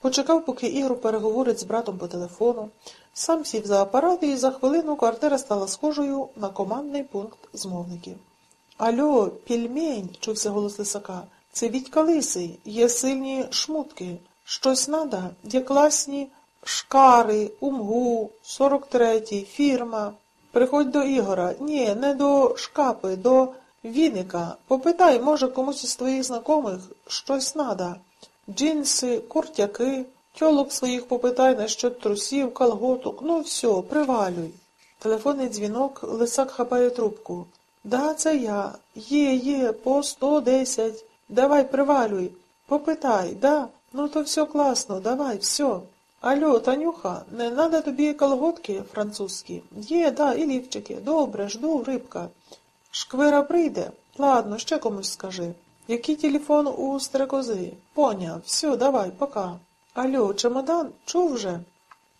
Почекав, поки Ігор переговорить з братом по телефону, сам сів за апарат і за хвилину квартира стала схожою на командний пункт змовників. Альо, пільмень, чувся голос лисака. Це Вітька Лисий, є сильні шмутки. Щось надо, є класні шкари, умгу, 43-й, фірма. Приходь до Ігора. Ні, не до шкапи, до віника. Попитай, може, комусь із твоїх знайомих щось надо. Джинси, куртяки, тьолок своїх попитай насчет трусів, колготок. Ну все, привалюй. Телефонний дзвінок, лисак хапає трубку. Да, це я. Є, є, по 110. Давай, привалюй. Попитай, да? Ну то все класно, давай, все. Алло, Танюха, не надо тобі колготки французькі? Є, да, і лівчики. Добре, жду, рибка. Шквира прийде? Ладно, ще комусь скажи. Який телефон у стрекози? Поняв, все, давай, пока. Алло, чемодан, чув вже?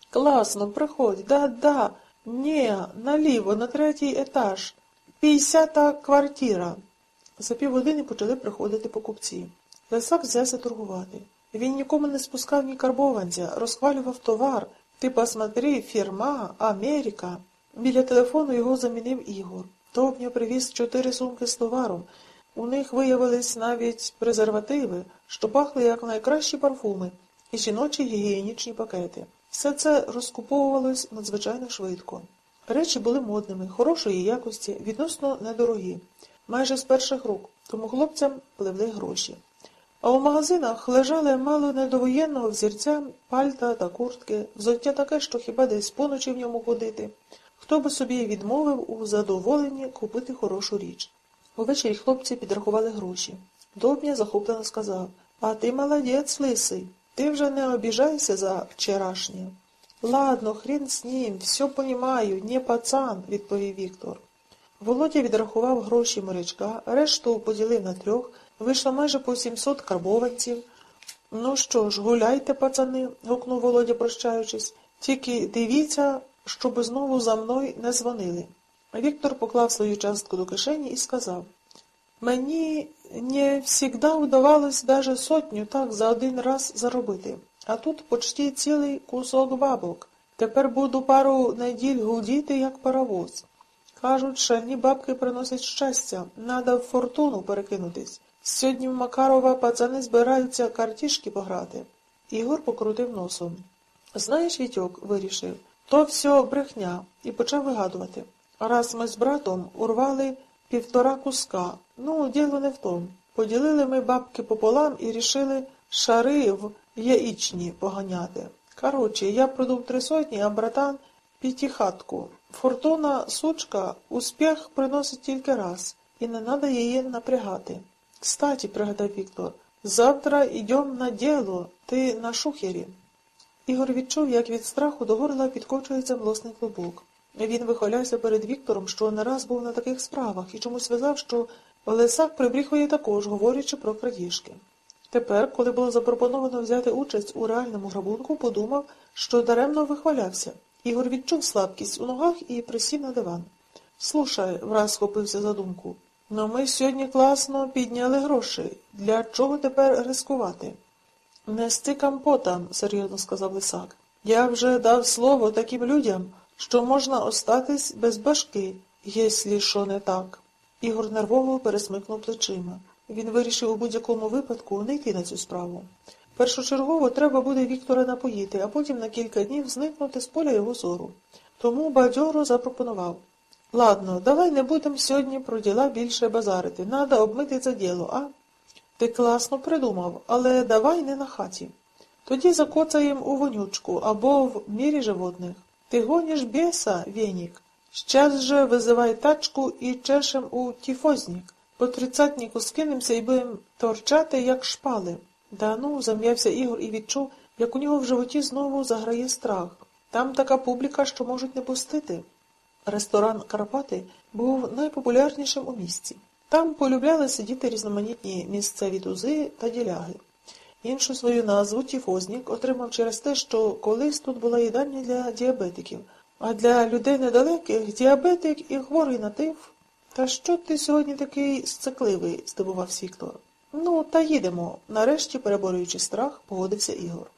Класно, приходь, да-да. Ні, наліво, на третій етаж. П'ятдесята квартира. За півгодини почали приходити покупці. Лисак взявся торгувати. Він нікому не спускав ні карбованця, розхвалював товар. Ти посмотри, фірма, Америка. Біля телефону його замінив Ігор. Товня привіз чотири сумки з товаром. У них виявились навіть презервативи, що пахли як найкращі парфуми, і жіночі гігієнічні пакети. Все це розкуповувалось надзвичайно швидко. Речі були модними, хорошої якості, відносно недорогі, майже з перших рук, тому хлопцям пливли гроші. А у магазинах лежали мало недовоєнного взірця, пальта та куртки, взуття таке, що хіба десь поночі в ньому ходити. Хто би собі відмовив у задоволенні купити хорошу річ. Увечері хлопці підрахували гроші. Довбня захоплено сказав А ти молодець, лисий. Ти вже не обіжайся за вчорашнє. Ладно, хрен з ним, все понімаю, не пацан, відповів Віктор. Володя відрахував гроші морячка, решту поділив на трьох, вийшло майже по 700 карбованців. Ну що ж, гуляйте, пацани, гукнув Володя, прощаючись, тільки дивіться, щоб знову за мною не дзвонили. Віктор поклав свою частку до кишені і сказав Мені не завжди удавалось даже сотню так за один раз заробити, а тут почти цілий кусок бабок. Тепер буду пару неділь гудіти, як паровоз. Кажуть, шальні бабки приносять щастя, надо в фортуну перекинутись. Сьогодні в Макарова пацани збираються картішки пограти. Ігор покрутив носом. Знаєш, Вітьок, вирішив, то все брехня, і почав вигадувати. Раз ми з братом урвали півтора куска. Ну, діло не в тому. Поділили ми бабки пополам і рішили шари в яєчні поганяти. Короче, я продув три сотні, а братан п'ятихатку. Фортуна, сучка, успіх приносить тільки раз, і не треба її напрягати. Кстати, пригадав Віктор, завтра йдем на діло, ти на шухері. Ігор відчув, як від страху до горла підкочується млосний клубок. Він вихвалявся перед Віктором, що не раз був на таких справах, і чомусь вязав, що Олесак прибріхує також, говорячи про крадіжки. Тепер, коли було запропоновано взяти участь у реальному грабунку, подумав, що даремно вихвалявся. Ігор відчув слабкість у ногах і присів на диван. Слушай, враз схопився за думку. Ну ми сьогодні класно підняли гроші. Для чого тепер рискувати? Нести компота, серйозно сказав лисак. Я вже дав слово таким людям, що можна остатись без башки, єслі що не так. Ігор нервово пересмикнув плечима. Він вирішив у будь-якому випадку не йти на цю справу. Першочергово треба буде Віктора напоїти, а потім на кілька днів зникнути з поля його зору. Тому бадьоро запропонував. Ладно, давай не будемо сьогодні про діла більше базарити. Надо обмити це діло, а? Ти класно придумав, але давай не на хаті. Тоді закоцаєм у вонючку або в мірі животних. Ти гоніш бєса, Венік. Щас же визивай тачку і чешем у тіфознік. По тридцятнику скинемся і будем торчати, як шпали. Да ну, зам'явся Ігор і відчув, як у нього в животі знову заграє страх. Там така публіка, що можуть не пустити. Ресторан Карпати був найпопулярнішим у місті. Там полюбляли сидіти різноманітні місцеві тузи та діляги. Іншу свою назву Тіфознік отримав через те, що колись тут була їдальня для діабетиків, а для людей недалеких діабетик і хворий на тиф. Та що ти сьогодні такий сцикливий? здивувався Віктор. Ну, та їдемо, нарешті, переборюючи страх, погодився Ігор.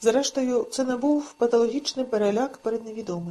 Зрештою, це не був патологічний переляк перед невідомим.